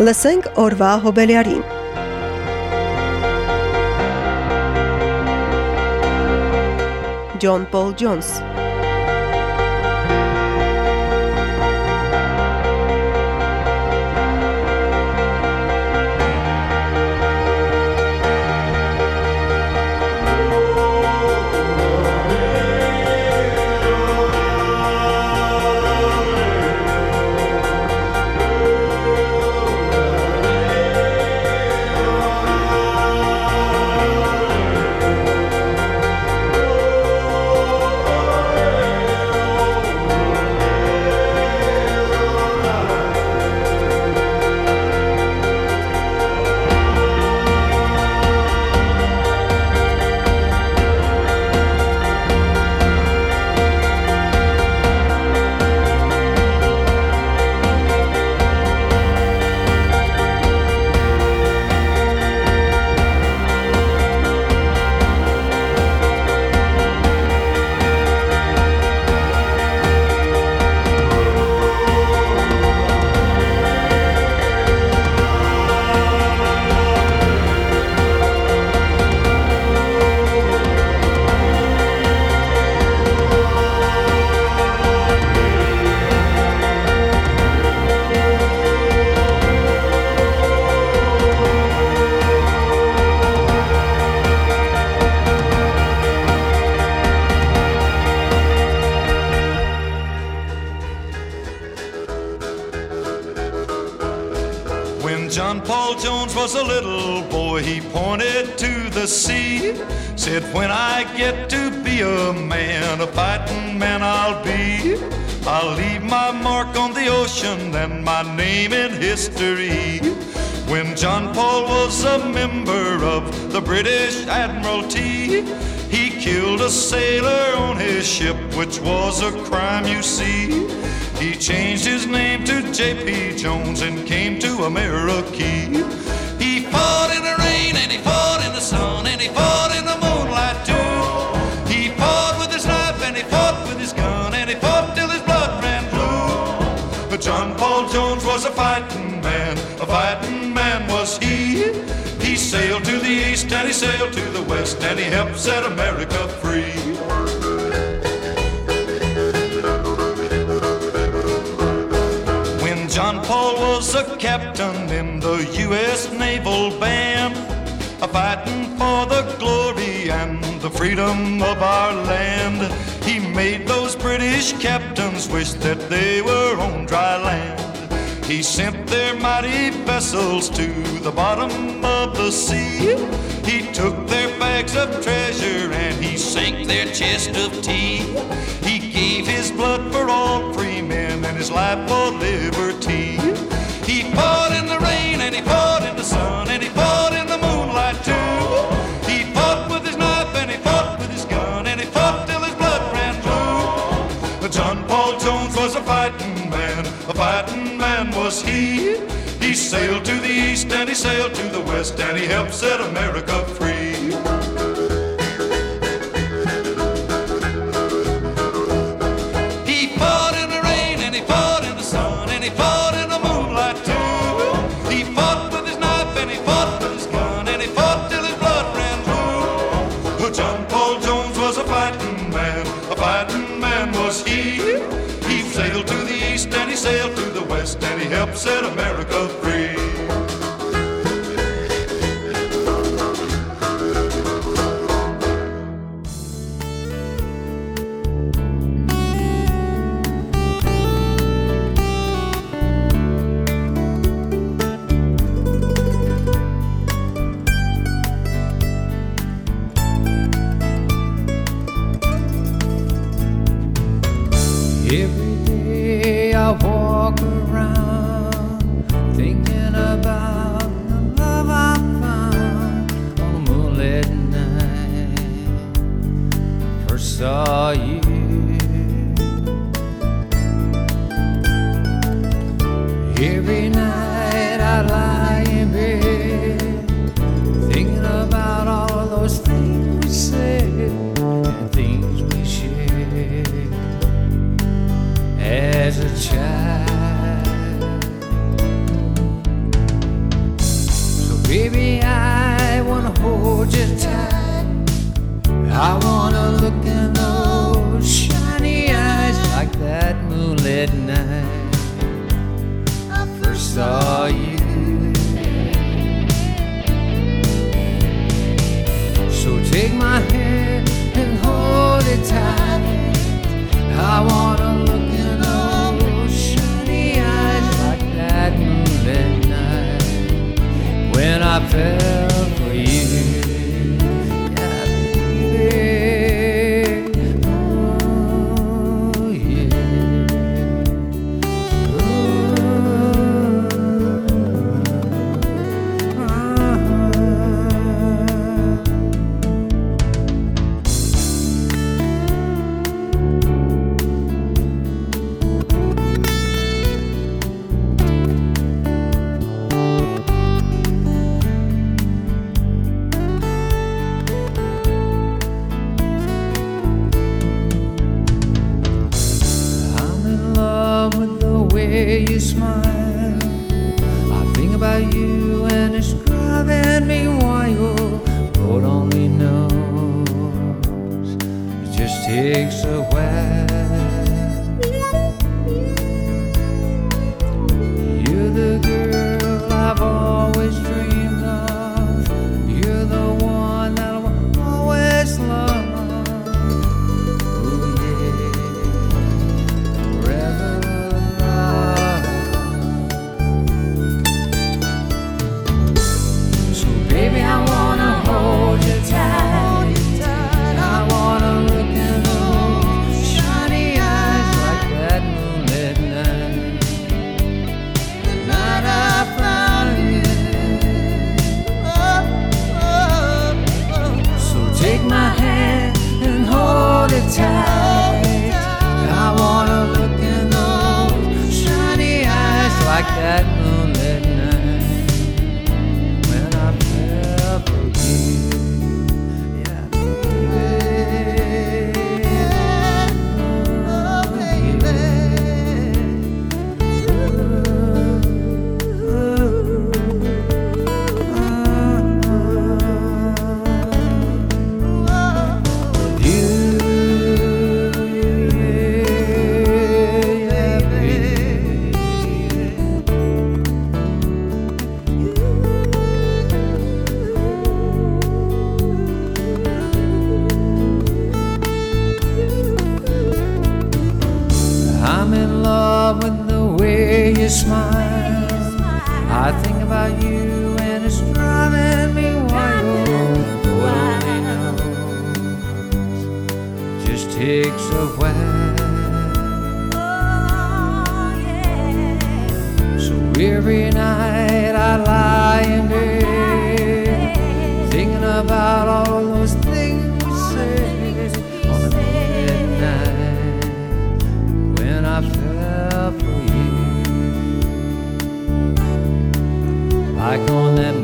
Լսենք օրվա հոբելյարին։ John Paul Jones When John Paul Jones was a little boy, he pointed to the sea. Said, When I get to be a man, a fighting man I'll be. I'll leave my mark on the ocean and my name in history. When John Paul was a member of the British Admiralty, he killed a sailor on his ship, which was a crime, you see. He changed his name to J.P. Jones and came to America. He fought in the rain and he fought in the sun and he fought in the moonlight too. He fought with his knife and he fought with his gun and he fought till his blood ran blue. But John Paul Jones was a fighting man, a fighting man was he. He sailed to the east and he sailed to the west and he helped set America free. Was a captain in the U.S. Naval Band, a fighting for the glory and the freedom of our land, he made those British captains wish that they were on dry land. He sent their mighty vessels to the bottom of the sea. He took their bags of treasure and he sank their chest of tea. He gave his blood for all free men and his life for liberty. The sun and he fought in the moonlight too. He fought with his knife and he fought with his gun and he fought till his blood ran blue. John Paul Jones was a fighting man, a fighting man was he. He sailed to the east and he sailed to the west and he helped set America free. takes a while. Oh, yeah. So every night I lie in bed, thinking about all those things we said on a moonlit night when I fell for you, like on that.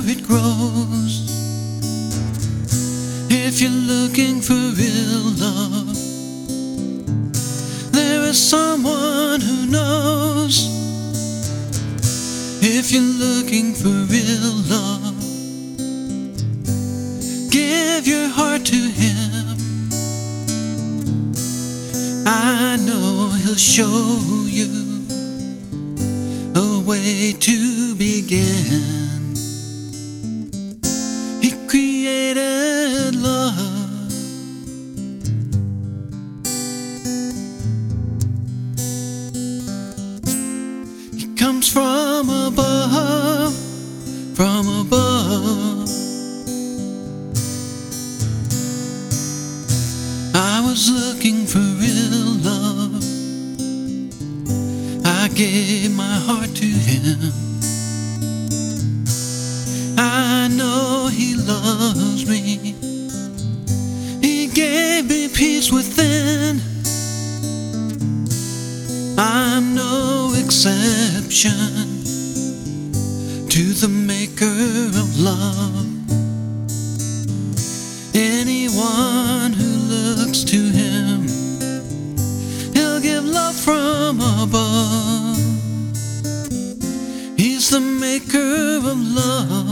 where it grows. If you're looking for real love, there is someone who knows. If you're looking for real love, give your heart to Him. I know He'll show you a way to begin. Gave my heart to him. I know he loves me. He gave me peace within. I'm no exception to the maker of love. Anyone who looks to him, he'll give love from above. The maker of love.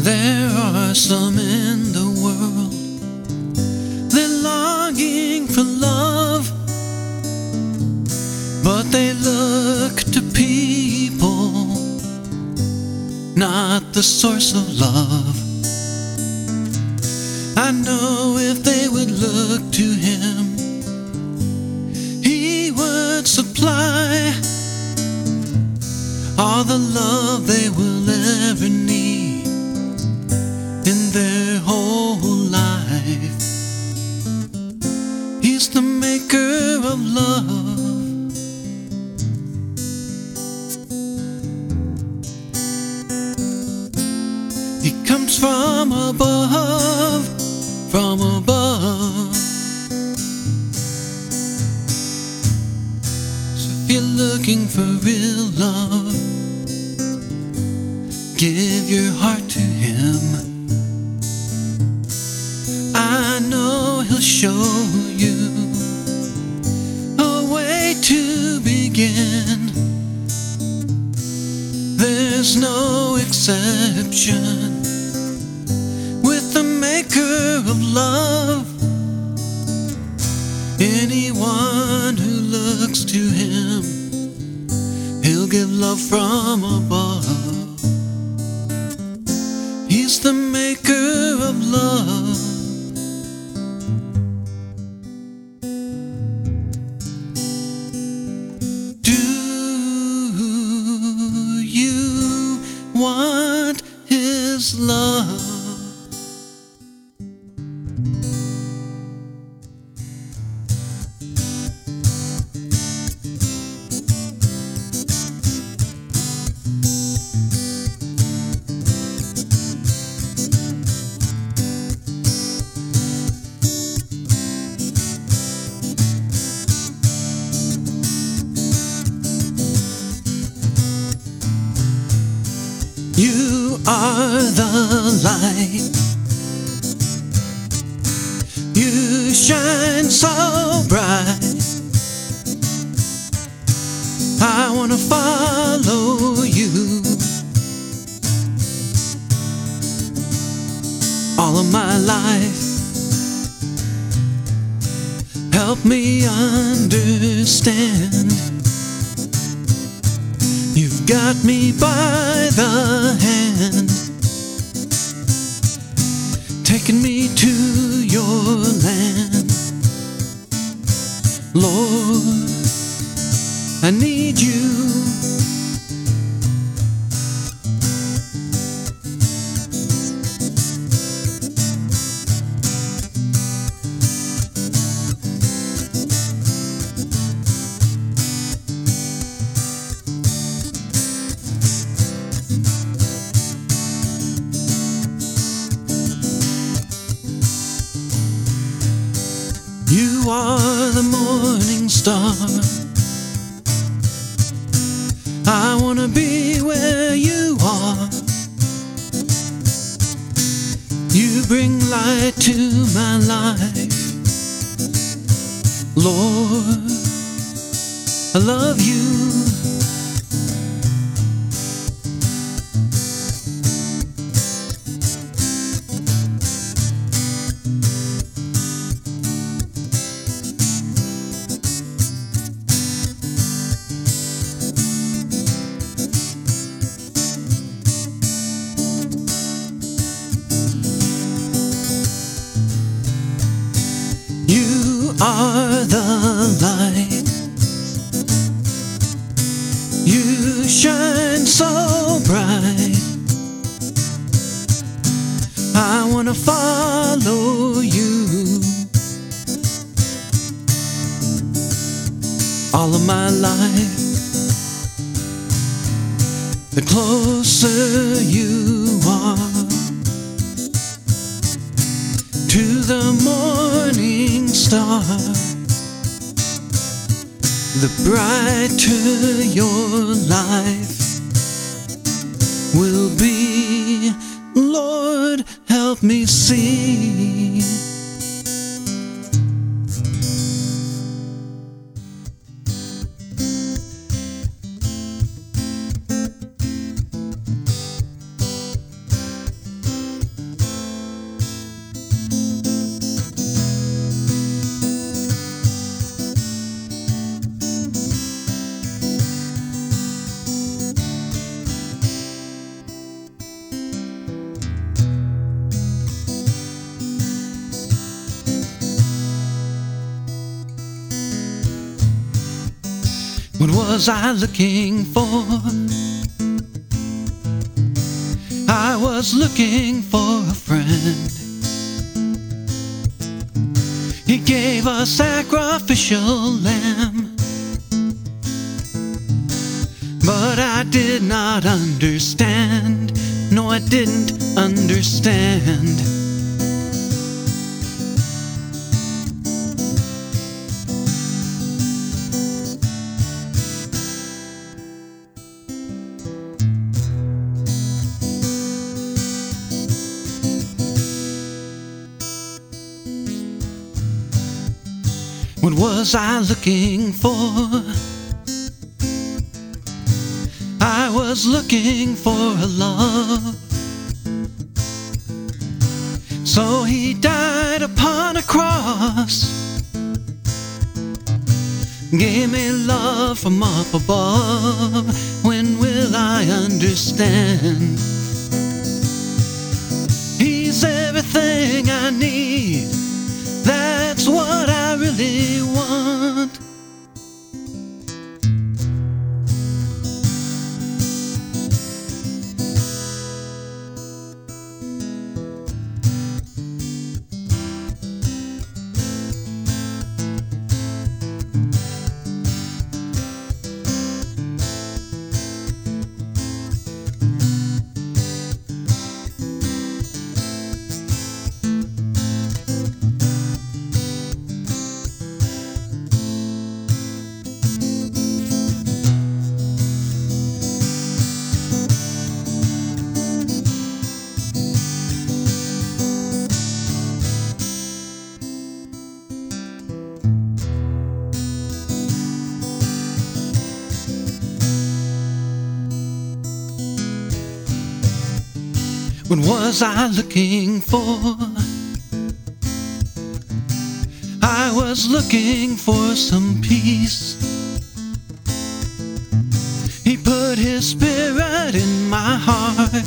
There are some in the world. They're longing for love, but they look to people, not the source of love. I know if they would look to him, he would supply all the love they will ever love. It comes from above, from above. So if you're looking for real love, give your heart to him. I know he'll show you begin. There's no exception with the maker of love. Anyone who looks to him, he'll give love from above. He's the maker of love. You me understand. You've got me by the hand, taking me to your land. Lord, I need you. I love you. To the morning star, the brighter your life will be. Lord, help me see. Was I looking for? I was looking for a friend. He gave a sacrificial lamb. But I did not understand. No, I didn't understand. Was I looking for? I was looking for a love. So he died upon a cross. Gave me love from up above. When will I understand? He's everything I need. That's what I really want. What was I looking for? I was looking for some peace. He put his spirit in my heart.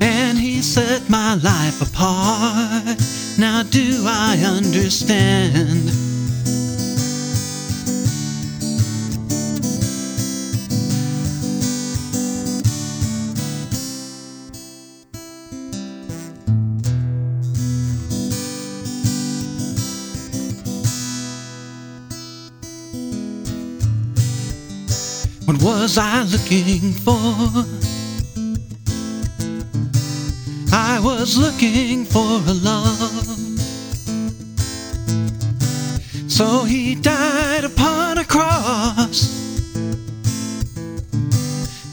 And he set my life apart. Now do I understand? What was I looking for? I was looking for a love. So he died upon a cross.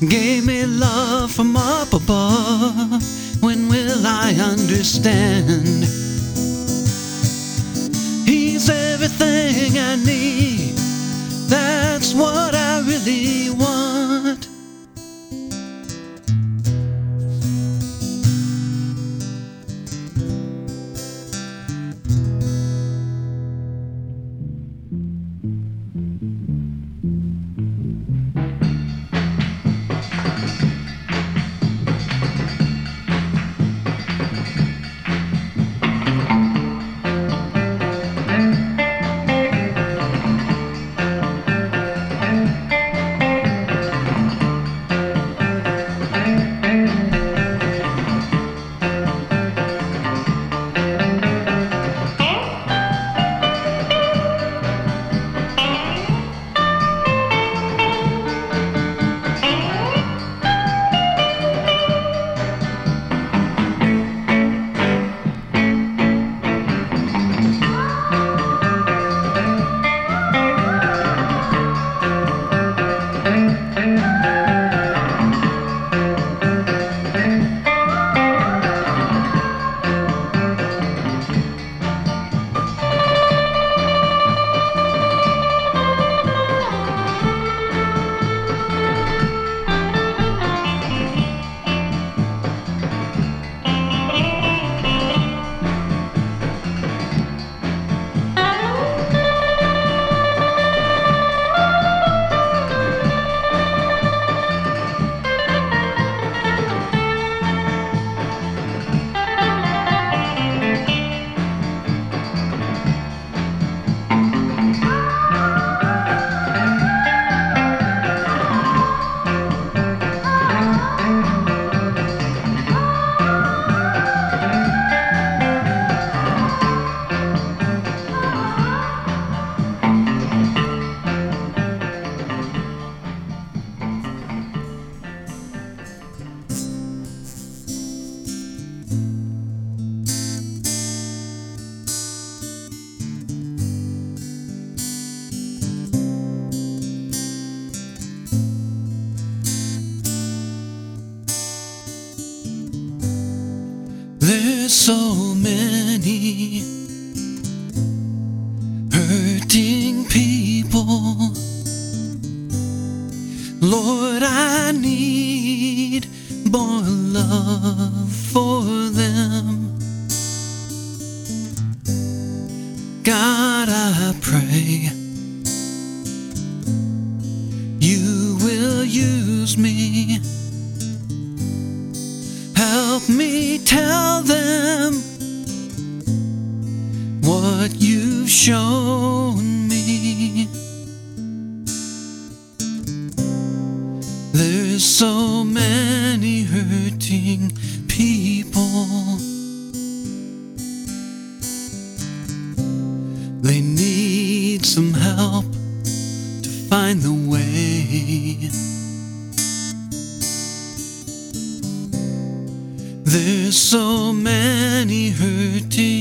Gave me love from up above. When will I understand? He's everything I need. That's what I really want. So many people. They need some help to find the way. There's so many hurting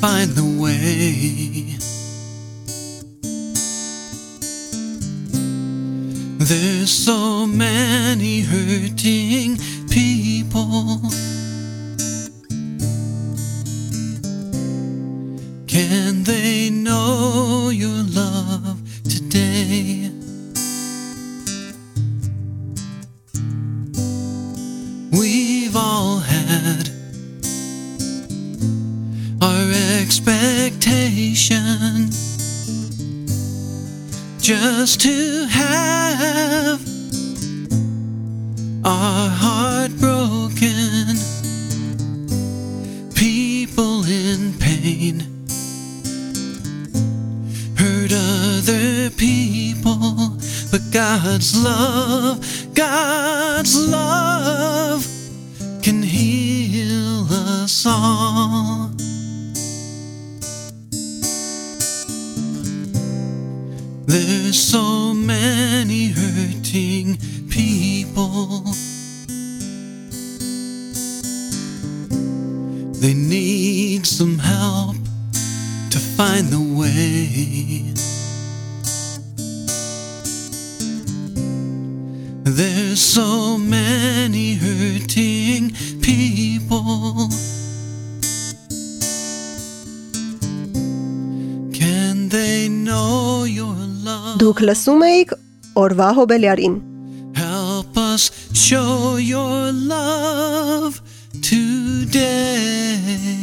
find the way. There's so many hurting people. Can love can heal us all. There's so many hurting people. They need some help to find the way. Լսում էիք Օրվա Հոբելյարին։ Help us show your love today.